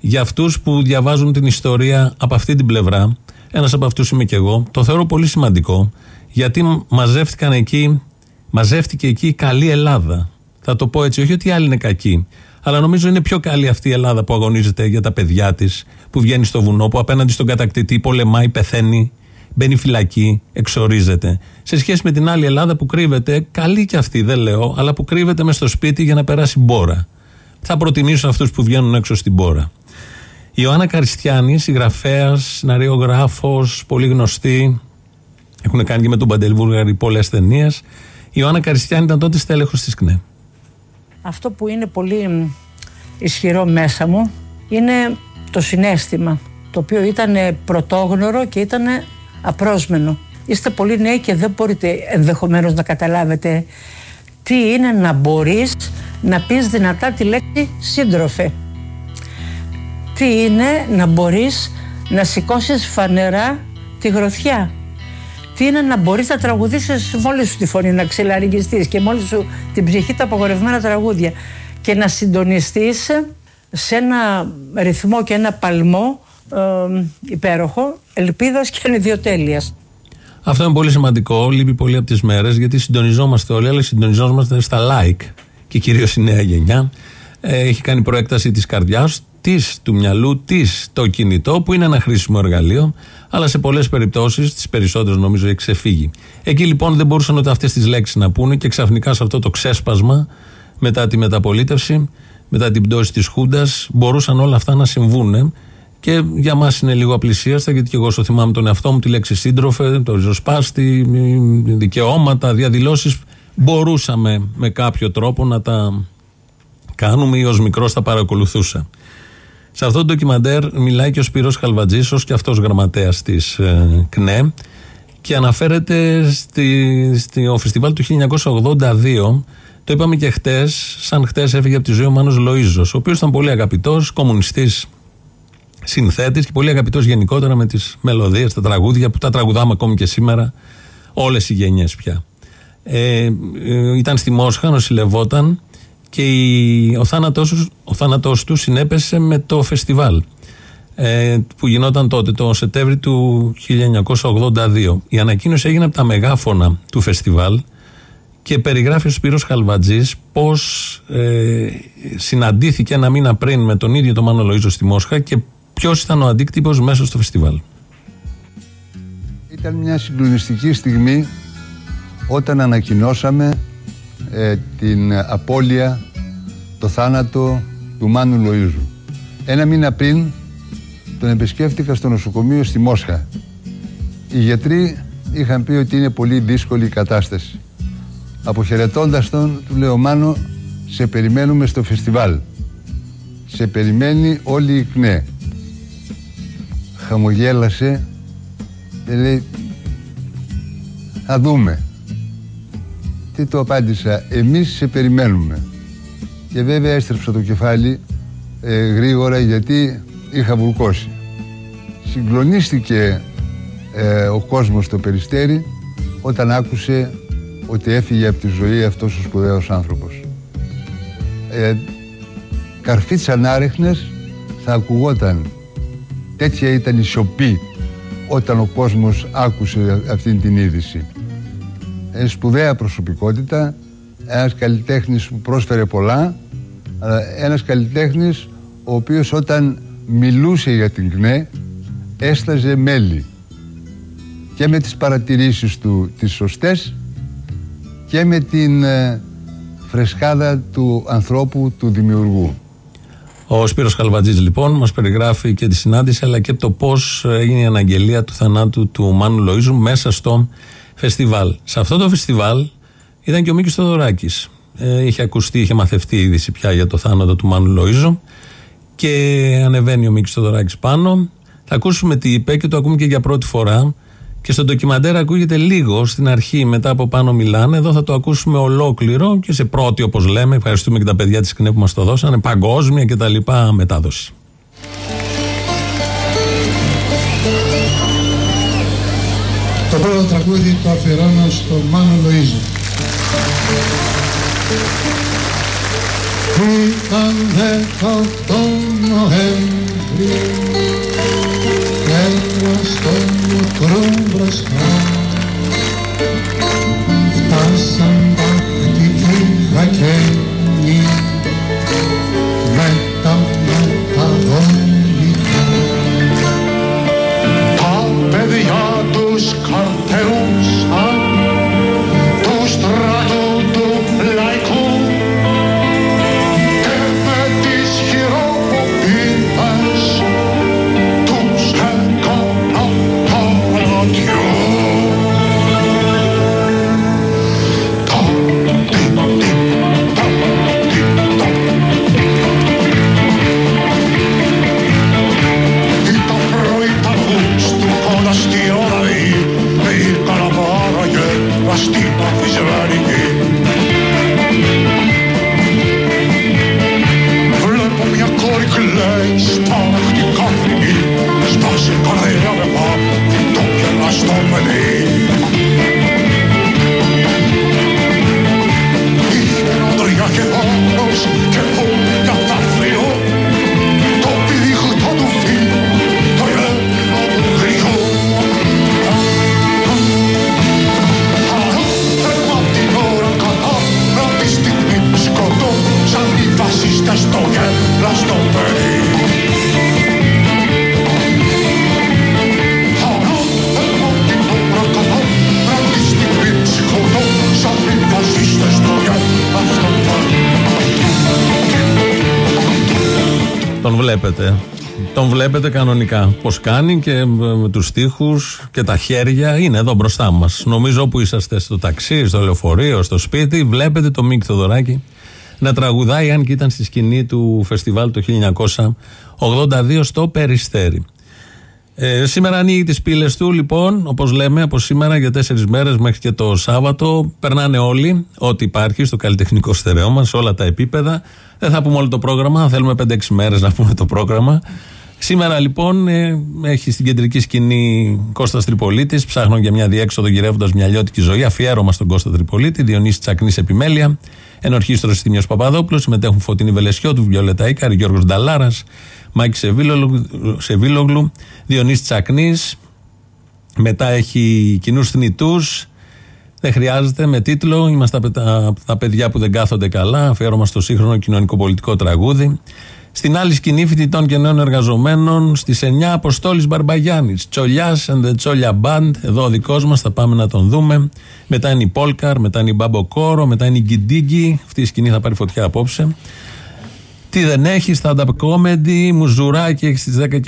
Για αυτούς που διαβάζουν την ιστορία από αυτή την πλευρά, ένας από αυτούς είμαι και εγώ, το θεωρώ πολύ σημαντικό γιατί μαζεύτηκαν εκεί Μαζεύτηκε εκεί η καλή Ελλάδα. Θα το πω έτσι, όχι ότι οι άλλοι είναι κακοί. Αλλά νομίζω είναι πιο καλή αυτή η Ελλάδα που αγωνίζεται για τα παιδιά της, που βγαίνει στο βουνό, που απέναντι στον κατακτητή πολεμάει, πεθαίνει, μπαίνει φυλακή, εξορίζεται. Σε σχέση με την άλλη Ελλάδα που κρύβεται, καλή κι αυτή δεν λέω, αλλά που κρύβεται μες στο σπίτι για να περάσει μπόρα. Θα προτιμήσω αυτούς που βγαίνουν έξω στην μπόρα. Η Ιωάννα Καριστιάνη, συγγραφέας, σεναριογράφος, πολύ γνωστή. Έχουν κάνει και με τον Παντελβούργαρη πολλές ταινίες. Η Ιωάννα Καριστιάνη ήταν τότε στέλεχος της ΚΝΕ. Αυτό που είναι πολύ ισχυρό μέσα μου είναι το συνέστημα το οποίο ήταν πρωτόγνωρο και ήταν απρόσμενο. Είστε πολύ νέοι και δεν μπορείτε ενδεχομένως να καταλάβετε τι είναι να μπορείς να πεις δυνατά τη λέξη σύντροφε. Τι είναι να μπορείς να σηκώσεις φανερά τη γροθιά. Τι είναι να μπορείς να τραγουδήσεις μόλις σου τη φωνή, να ξελαριγιστείς και μόλις σου την ψυχή τα απογορευμένα τραγούδια και να συντονιστείς σε ένα ρυθμό και ένα παλμό ε, υπέροχο, ελπίδας και ανιδιοτέλειας. Αυτό είναι πολύ σημαντικό. Λείπει πολύ από τις μέρες γιατί συντονιζόμαστε όλοι, αλλά συντονιζόμαστε στα like και κυρίως η νέα γενιά. Ε, έχει κάνει προέκταση της καρδιάς της, του μυαλού της, το κινητό, που είναι ένα χρήσιμο εργαλείο, αλλά σε πολλές περιπτώσεις, τις περισσότερες νομίζω, έχει ξεφύγει. Εκεί λοιπόν δεν μπορούσαν ούτε αυτές τις λέξεις να πούνε και ξαφνικά σε αυτό το ξέσπασμα μετά τη μεταπολίτευση, μετά την πτώση της Χούντας, μπορούσαν όλα αυτά να συμβούν και για μας είναι λίγο απλησίαστα, γιατί και εγώ στο θυμάμαι τον εαυτό μου τη λέξη σύντροφε, το ριζοσπάστη, δικαιώματα, διαδηλώσεις. Μπορούσαμε με κάποιο τρόπο να τα κάνουμε ή ως μικρός τα παρακολουθούσα. Σε αυτό το ντοκιμαντέρ μιλάει και ο Σπύρος Χαλβατζής ως και αυτός γραμματέας της ε, ΚΝΕ και αναφέρεται στη, στο φεστιβάλ του 1982 το είπαμε και χτες, σαν χτες έφυγε από τη ζωή ο Μάνος Λοΐζος ο οποίος ήταν πολύ αγαπητός, κομμουνιστής συνθέτης και πολύ αγαπητός γενικότερα με τις μελωδίες, τα τραγούδια που τα τραγουδάμε ακόμη και σήμερα όλες οι γενιές πια. Ε, ε, ήταν στη Μόσχα, νοσηλευόταν και η, ο, θάνατός, ο θάνατός τους συνέπεσε με το φεστιβάλ ε, που γινόταν τότε το Σεπτέμβρη του 1982. Η ανακοίνωση έγινε από τα μεγάφωνα του φεστιβάλ και περιγράφει ο Σπύρος Χαλβατζής πως ε, συναντήθηκε ένα μήνα πριν με τον ίδιο τον Μάνο Λοΐζο στη Μόσχα και Ποιος ήταν ο αντίκτυπος μέσα στο φεστιβάλ. Ήταν μια συγκλονιστική στιγμή όταν ανακοινώσαμε ε, την απώλεια, το θάνατο του Μάνου Λοΐζου. Ένα μήνα πριν τον επισκέφτηκα στο νοσοκομείο στη Μόσχα. Οι γιατροί είχαν πει ότι είναι πολύ δύσκολη η κατάσταση. Αποχαιρετώντας τον, του λέω Μάνο, σε περιμένουμε στο φεστιβάλ. Σε περιμένει όλη η ΚΝΕ χαμογέλασε και λέει θα δούμε τι το απάντησα εμείς σε περιμένουμε και βέβαια έστρεψα το κεφάλι ε, γρήγορα γιατί είχα βουλκώσει. Συγκλονίστηκε ε, ο κόσμος στο Περιστέρι όταν άκουσε ότι έφυγε από τη ζωή αυτός ο σπουδαίος άνθρωπος. Ε, καρφίτσα ανάρεχνες θα ακουγόταν Τέτοια ήταν η σιωπή όταν ο κόσμος άκουσε αυτήν την είδηση. Ε, σπουδαία προσωπικότητα, ένας καλλιτέχνης που πρόσφερε πολλά, ένας καλλιτέχνης ο οποίος όταν μιλούσε για την ΚΝΕ έσταζε μέλη και με τις παρατηρήσεις του τις σωστές και με την ε, φρεσκάδα του ανθρώπου, του δημιουργού. Ο Σπύρος Χαλβατζής λοιπόν μας περιγράφει και τη συνάντηση αλλά και το πώς έγινε η αναγγελία του θανάτου του Μάνου Λοΐζου μέσα στο φεστιβάλ. Σε αυτό το φεστιβάλ ήταν και ο Μίκης Θοδωράκης. Ε, είχε ακουστεί, είχε μαθευτεί η είδηση πια για το θάνατο του Μάνου Λοΐζου και ανεβαίνει ο Μίκης Θοδωράκης πάνω. Θα ακούσουμε τι είπε και το ακούμε και για πρώτη φορά και στο ντοκιμαντέρ ακούγεται λίγο στην αρχή, μετά από πάνω μιλάνε. Εδώ θα το ακούσουμε ολόκληρο και σε πρώτη, όπως λέμε. Ευχαριστούμε και τα παιδιά της ΚΝΕ που μας το δώσανε. Παγκόσμια και τα λοιπά μετάδοση. Το πρώτο τραγούδι το αφιερώνω στο Μάνο Λοΐζο. Ήταν 18 Νοέμβρη Πέτρα στο μικρό μπροστά. Φτάσαν Τον βλέπετε. Τον βλέπετε κανονικά. Πώς κάνει και με τους τοίχου και τα χέρια είναι εδώ μπροστά μας. Νομίζω όπου είσαστε στο ταξί, στο λεωφορείο, στο σπίτι, βλέπετε το Μίκη Θοδωράκη να τραγουδάει, αν και ήταν στη σκηνή του φεστιβάλ το 1982 στο Περιστέρι. Ε, σήμερα ανοίγει τις πύλες του, λοιπόν, όπως λέμε, από σήμερα για τέσσερις μέρες μέχρι και το Σάββατο. Περνάνε όλοι, ό,τι υπάρχει στο καλλιτεχνικό στερεό σε όλα τα επίπεδα. Δεν θα πούμε όλο το πρόγραμμα, θέλουμε 5-6 μέρες να πούμε το πρόγραμμα. Σήμερα λοιπόν ε, έχει στην κεντρική σκηνή Κώστας Τριπολίτης ψάχνω για μια διέξοδο γυρεύοντας μια αλλιώτικη ζωή αφιέρωμα στον Κώστα Τριπολίτη Διονύσης Τσακνής Επιμέλεια ενορχίστρωση Τιμιός Παπαδόπουλος συμμετέχουν Φωτεινή Βελεσιώτου, Βιολέτα Ίκαρη, Γιώργος Νταλάρας Μάκη Σεβίλογλου, Σεβίλογλου Διονύσης Τσακνής μετά έχει κοινού θνητούς δεν χρειάζεται με τίτλο Είμαστε τα, τα, τα παιδιά που δεν κάθονται καλά αφιέρωμα στο σύγχρονο κοινωνικό-πολιτικό τραγούδι στην άλλη σκηνή φοιτητών και νέων εργαζομένων στις 9 Αποστόλης Μπαρμπαγιάννης. Τσολιάς and the Τσόλια Band. Εδώ ο δικός μας θα πάμε να τον δούμε. Μετά είναι η Πόλκαρ, μετά είναι η Μπαμποκόρο, μετά είναι η Γκιντίγκη. Αυτή η σκηνή θα πάρει φωτιά απόψε. Τι δεν έχει, stand-up comedy, μουζουράκι έχεις στι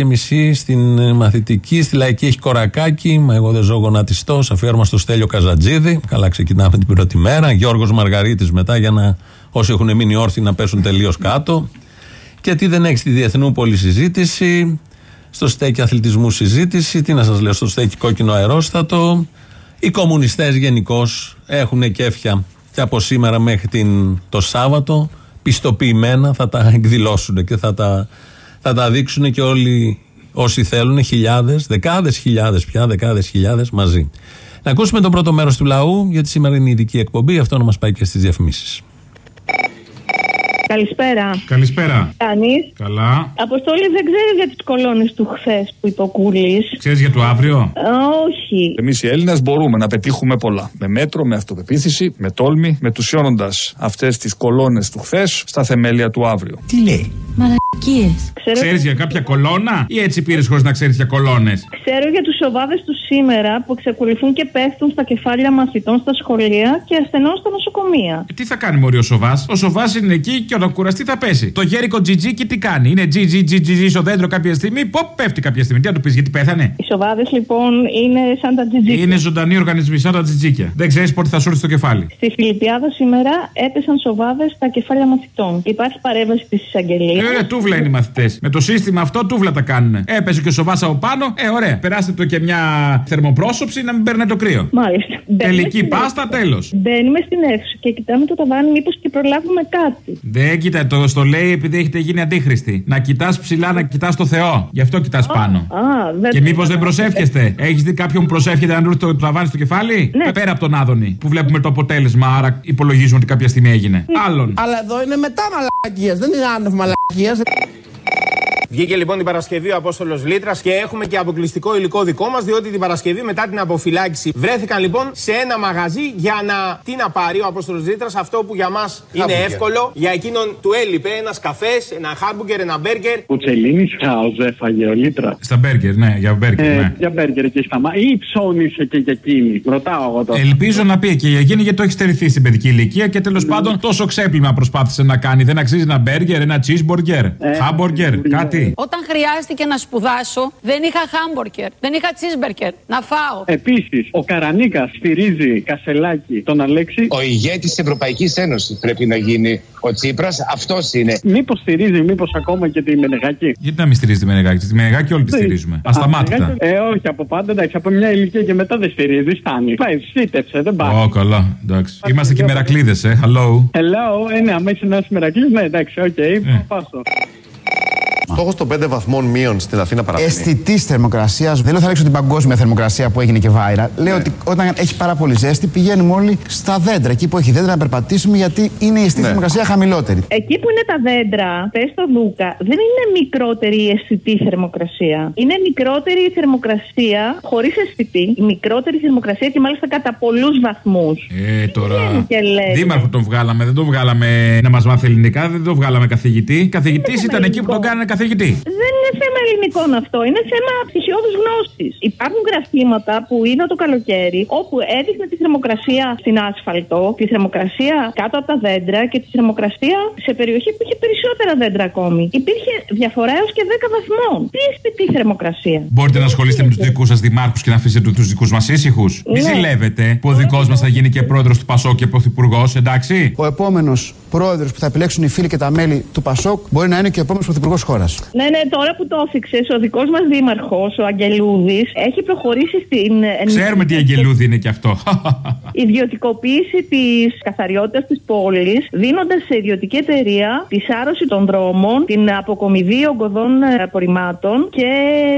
10.30 στην μαθητική, στη λαϊκή έχει κορακάκι. Μα εγώ δεν ζω γονατιστό. Αφιέρωμα στο Στέλιο Καζατζίδη. Καλά, ξεκινάμε την πρώτη μέρα. Γιώργος Μαργαρίτης μετά για να όσοι έχουν μείνει όρθιοι να πέσουν τελείως κάτω. Και τι δεν έχεις στη διεθνούπολη συζήτηση, στο στέκι αθλητισμού συζήτηση, τι να σας λέω, στο στέκι κόκκινο αερόστατο. Οι κομμουνιστές γενικώς έχουν κέφια και από σήμερα μέχρι την, το Σάββατο πιστοποιημένα θα τα εκδηλώσουν και θα τα, θα τα δείξουν και όλοι όσοι θέλουν, χιλιάδες, δεκάδες χιλιάδες πια, δεκάδες χιλιάδες μαζί. Να ακούσουμε το πρώτο μέρος του λαού, γιατί σήμερα είναι η ειδική εκπομπή, αυτό να μας πάει και στις διαφημίσεις. Καλησπέρα. Καλησπέρα. Κάνεις; Καλά. Αποστόλη δεν ξέρεις για τις κολόνες του χθες που είπε ο Κούλης. Ξέρεις για το αύριο; όχι. Εμείς οι Έλληνες μπορούμε να πετύχουμε πολλά. Με μέτρο, με αυτοπεποίθηση, με τόλμη, μετουσιώνοντα αυτές τις κολόνες του χθες στα θεμέλια του αύριο. Τι λέει; Μαλακίες. Ξέρω, Ξέρεις για κάποια κολόνα ή έτσι πήρες χωρίς να ξέρεις για κολόνες; ξέρω για τους σοβάδες του σήμερα που εξακολουθούν και πέφτουν στα κεφάλια μαθητών στα σχολεία και ασθενών στα νοσοκομεία. Τι θα κάνει Μωρή ο Σοβάς; Ο Σοβάς είναι εκεί και όταν κουραστεί θα πέσει. Το γέρικο τζιτζίκι τι κάνει; Είναι τζιτζι τζιτζι στο δέντρο κάποια στιγμή; Ποπ πέφτει κάποια στιγμή. Τι να του πεις γιατί πέθανε; Οι σοβάδες λοιπόν είναι σαν τα τζιτζίκια. Είναι ζωντανοί οργανισμοί σαν τα τζιτζίκια. Δεν ξέρεις πότε θα σου έρθει στο κεφάλι. Στη Φιλιππιάδα σήμερα έπεσαν σοβάδες στα κεφάλια μαθητών. Υπάρχει παρέμβαση της εισαγγελίας. Ε, τούβλα είναι οι μαθητές. Με το σύστημα αυτό τούβλα τα κάνουν. Έπεσε και ο Σοβάς από πάνω. Ε, ωραία. Περάστε το και μια θερμοπρόσωψη να μην παίρνει το κρύο. Μάλιστα. Μπαίνουμε Τελική στην πάστα, τέλος. Μπαίνουμε στην αίθουσα και κοιτάμε το ταβάνι, μήπως και προλάβουμε κάτι. Δεν κοιτά, το στο λέει επειδή έχετε γίνει αντίχρηστοι. Να κοιτάς ψηλά, να κοιτάς το Θεό. Γι' αυτό κοιτάς πάνω. Α, δεν Και μήπως δεν προσεύχεστε. Έχεις δει κάποιον που προσεύχεται να του το ταβάνι στο κεφάλι; Ναι. Ε, Πέρα από τον Άδωνη. Που βλέπουμε το αποτέλεσμα, άρα υπολογίζουν ότι κάποια στιγμή έγινε. Άλλον. Αλλά εδώ είναι μετά μαλακίες, δεν είναι άνευ μαλακίες. guías de... Βγήκε λοιπόν την Παρασκευή ο Απόστολος Λίτρας και έχουμε και αποκλειστικό υλικό δικό μας, διότι την Παρασκευή μετά την αποφυλάκηση βρέθηκαν λοιπόν σε ένα μαγαζί για να. Τι να πάρει ο Απόστολος Λίτρας, αυτό που για μας είναι Χάμπουργκερ. εύκολο, για εκείνον του έλειπε ένας καφές, ένα χάμπουργκερ, ένα μπέργκερ. Κουτσελίνη χάος έφαγε ο Λίτρας. Στα μπέργκερ, ναι, για μπέργκερ, Ε, ναι. Για μπέργκερ εκεί στα μα. Ή ψώνισε και για εκείνη. Ρωτάω εγώ τώρα. Ελπίζω να πει και για εκείνη γιατί το έχει στερηθεί στην παιδική ηλικία και τέλος πάντων τόσο ξέπλυμα προσπάθησε να κάνει. Δεν αξίζει ένα μπέργκερ, ένα cheeseburger, hamburger, κάτι. Όταν χρειάστηκε να σπουδάσω, δεν είχα χάμπουργκερ, δεν είχα cheeseburger. Να φάω. Επίσης, ο Καρανίκας στηρίζει Κασσελάκη τον Αλέξη. Ο ηγέτης της Ευρωπαϊκής Ένωσης πρέπει να γίνει ο Τσίπρας. Αυτός είναι. Μήπως στηρίζει, μήπως ακόμα και τη Μενεγάκη; Γιατί να μην στηρίζει τη Μενεγάκη; Τη Μενεγάκη όλοι τη στηρίζουμε. Ασταμάτητα. Ε, όχι, από πάντα εντάξει, από μια ηλικία και μετά δεν στηρίζει, φτάνει. Πάει, σίτεψε, δεν πάει. Ω, καλά, εντάξει. Είμαστε και μερακλείδες, ε. Hello. Hello, ε, ναι, άμα είσαι ένας μερακλής, ναι, εντάξει, οκ, Ε. πάσω. Στόχος των 5 βαθμών μείων στην Αθήνα παραμένει. αισθητής θερμοκρασίας. Δεν λέω θα ρίξω την παγκόσμια θερμοκρασία που έγινε και βάιρα. Λέω ότι όταν έχει πάρα πολύ ζέστη, πηγαίνουμε όλοι στα δέντρα. Εκεί που έχει δέντρα να περπατήσουμε, γιατί είναι η αισθητή θερμοκρασία χαμηλότερη. Εκεί που είναι τα δέντρα, πες στο Δούκα, δεν είναι μικρότερη η αισθητή θερμοκρασία. Είναι μικρότερη η θερμοκρασία χωρίς αισθητή. Η μικρότερη θερμοκρασία και μάλιστα κατά πολλούς βαθμούς. Ε, τώρα. και λέει. Δήμαρχο τον βγάλαμε, δεν τον βγάλαμε να μας μάθει ελληνικά, δεν τον βγάλαμε καθηγητή. Καθηγητής ήταν εκεί που τον κάνανε καθηγητή. Δεν είναι θέμα ελληνικών αυτό, είναι θέμα ψυχιώδους γνώσης. Υπάρχουν γραφήματα που είναι το καλοκαίρι, όπου έδειχνε τη θερμοκρασία στην άσφαλτο, τη θερμοκρασία κάτω από τα δέντρα και τη θερμοκρασία σε περιοχή που είχε περισσότερα δέντρα ακόμη. Υπήρχε διαφορά έως και 10 βαθμών. Τι αισθητή θερμοκρασία; Μπορείτε να ασχολείστε με τους δικούς σας δημάρχους και να αφήσετε τους δικούς μας ήσυχους. Μην Ναι. ζηλεύετε που ο δικός μας θα γίνει και πρόεδρος του Πασό και πρωθυπουργός, εντάξει; Ο επόμενος πρόεδρος που θα επιλέξουν οι φίλοι και τα μέλη του Πασόκ μπορεί να είναι και ο επόμενος πρωθυπουργός χώρας. Ναι, ναι, τώρα που το έφυξε, ο δικός μας δήμαρχος, ο Αγγελούδης, έχει προχωρήσει στην ε, Ξέρουμε τι αγγελούδι είναι και αυτό. [LAUGHS] ιδιωτικοποίηση της καθαριότητας της πόλης, δίνοντας σε ιδιωτική εταιρεία τη σάρωση των δρόμων, την αποκομιδή ογκωδών ε, απορριμμάτων και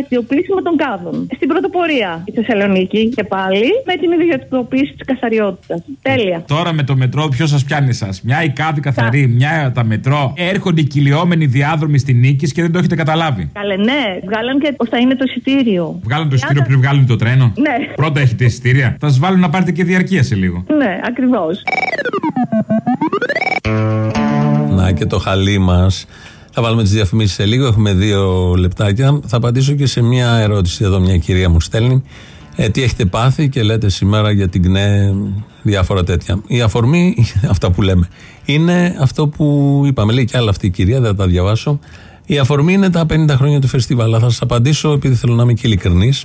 το πλήσιμο των κάδων. Στην πρωτοπορία η Θεσσαλονίκη και πάλι με την ιδιωτικοποίηση της καθαριότητας. Τέλεια. Τώρα με το μετρό, ποιος σας πιάνει σα. Μια η κάδη καθαρή, μια τα μετρό. Έρχονται οι κυλιόμενοι διάδρομοι στη νίκη και δεν το έχετε καταλάβει. Καλέ, ναι, βγάλαν και πώς θα είναι το εισιτήριο. Βγάλουν το εισιτήριο πριν βγάλουν το τρένο; Ναι. Πρώτα έχετε εισιτήρια; Θα σας βάλουν να πάρετε και διαρκεία σε λίγο. Ναι, ακριβώς. Να και το χαλί μας. Θα βάλουμε τις διαφημίσεις σε λίγο. Έχουμε δύο λεπτάκια. Θα απαντήσω και σε μια ερώτηση εδώ. Μια κυρία μου στέλνει. Ε, τι έχετε πάθει και λέτε σήμερα για την ΚΝΕ διάφορα τέτοια. Η αφορμή, [LAUGHS] αυτά που λέμε, είναι αυτό που είπαμε. Λέει και άλλα αυτή η κυρία, δεν θα τα διαβάσω. Η αφορμή είναι τα 50 χρόνια του φεστιβάλ. Αλλά θα σας απαντήσω επειδή θέλω να είμαι και ειλικρινής.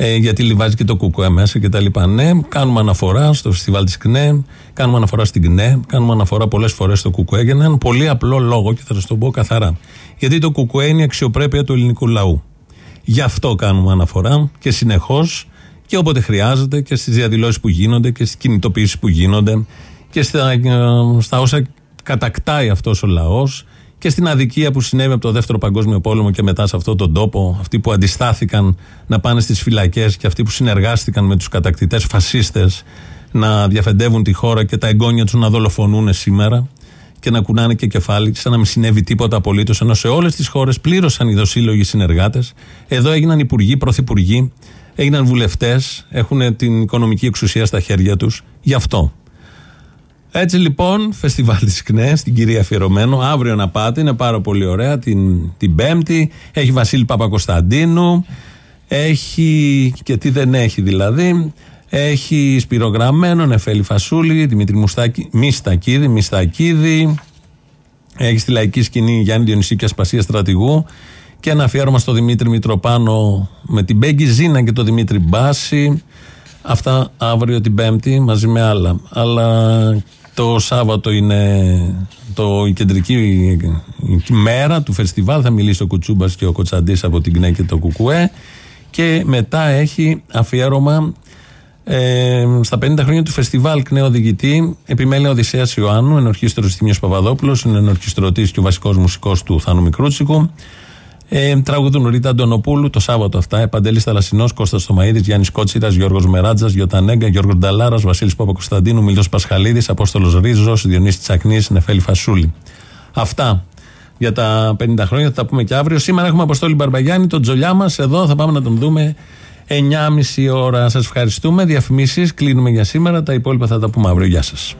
Ε, γιατί λιβάζει και το κουκουέ μέσα και τα λοιπά. Ναι, κάνουμε αναφορά στο φεστιβάλ της ΚΝΕ, κάνουμε αναφορά στην ΚΝΕ, κάνουμε αναφορά πολλές φορές στο κουκουέ για έναν πολύ απλό λόγο και θα σας το πω καθαρά. Γιατί το κουκουέ είναι η αξιοπρέπεια του ελληνικού λαού. Γι' αυτό κάνουμε αναφορά και συνεχώς και όποτε χρειάζεται και στις διαδηλώσεις που γίνονται και στις κινητοποιήσεις που γίνονται και στα, ε, στα όσα κατακτάει αυτός ο λαός και στην αδικία που συνέβη από το Δεύτερο Παγκόσμιο Πόλεμο και μετά σε αυτόν τον τόπο, αυτοί που αντιστάθηκαν να πάνε στις φυλακές και αυτοί που συνεργάστηκαν με τους κατακτητές φασίστες να διαφεντεύουν τη χώρα και τα εγγόνια τους να δολοφονούν σήμερα και να κουνάνε και κεφάλι, σαν να μην συνέβη τίποτα απολύτως. Ενώ σε όλες τις χώρες πλήρωσαν οι δοσύλλογοι συνεργάτες. Εδώ έγιναν υπουργοί, πρωθυπουργοί, έγιναν βουλευτές, έχουν την οικονομική εξουσία στα χέρια τους. Γι' αυτό. Έτσι λοιπόν, φεστιβάλ της ΚΝΕ, στην κυρία αφιερωμένο. Αύριο να πάτε, είναι πάρα πολύ ωραία. Την, την Πέμπτη έχει Βασίλη Παπακοσταντίνου. Έχει και τι δεν έχει δηλαδή. Έχει Σπυρογραμμένο, Νεφέλη Φασούλη, Δημήτρη Μουστάκη, Μιστακίδη, Μιστακίδη. Έχει στη λαϊκή σκηνή Γιάννη Διονυσή και Ασπασία Στρατηγού. Και ένα αφιέρωμα στο Δημήτρη Μητροπάνο με την Μπέγκη Ζήνα και τον Δημήτρη Μπάση. Αυτά αύριο την Πέμπτη μαζί με άλλα. Αλλά το Σάββατο είναι το, η κεντρική η μέρα του φεστιβάλ. Θα μιλήσει ο Κουτσούμπας και ο Κοτσαντής από την ΚΝΕ και το Κουκουέ. Και μετά έχει αφιέρωμα ε, στα 50 χρόνια του φεστιβάλ ΚΝΕ οδηγητή. Επιμέλεια Οδυσσέας Ιωάννου, ενορχίστρος Τιμίο Παπαδόπουλος, είναι ενορχιστρωτής και ο βασικός μουσικός του Θάνου Μικρούτσικου. Ε, τραγουδούν Ρίτα Αντωνοπούλου το Σάββατο αυτά. Επαντελή Θαλασσινός, Κώστας Τομαίδη, Γιάννης Κότσιρας, Γιώργος Μεράτζα, Γιωτανέγκα, Γιώργος Νταλάρας, Βασίλης Παπακοσταντίνου, Μιλό Πασχαλίδης, Απόστολος Ρίζος, Διονύσης Τσακνής, Νεφέλη Φασούλη. Αυτά για τα 50 χρόνια. Θα τα πούμε και αύριο. Σήμερα έχουμε Αποστόλη Μπαρμπαγιάννη, τον Τζολιά μας. Εδώ θα πάμε να τον δούμε 9.30 ώρα. Σας ευχαριστούμε. Διαφημίσεις κλείνουμε για σήμερα. Τα υπόλοιπα θα τα πούμε αύριο. Γεια σας.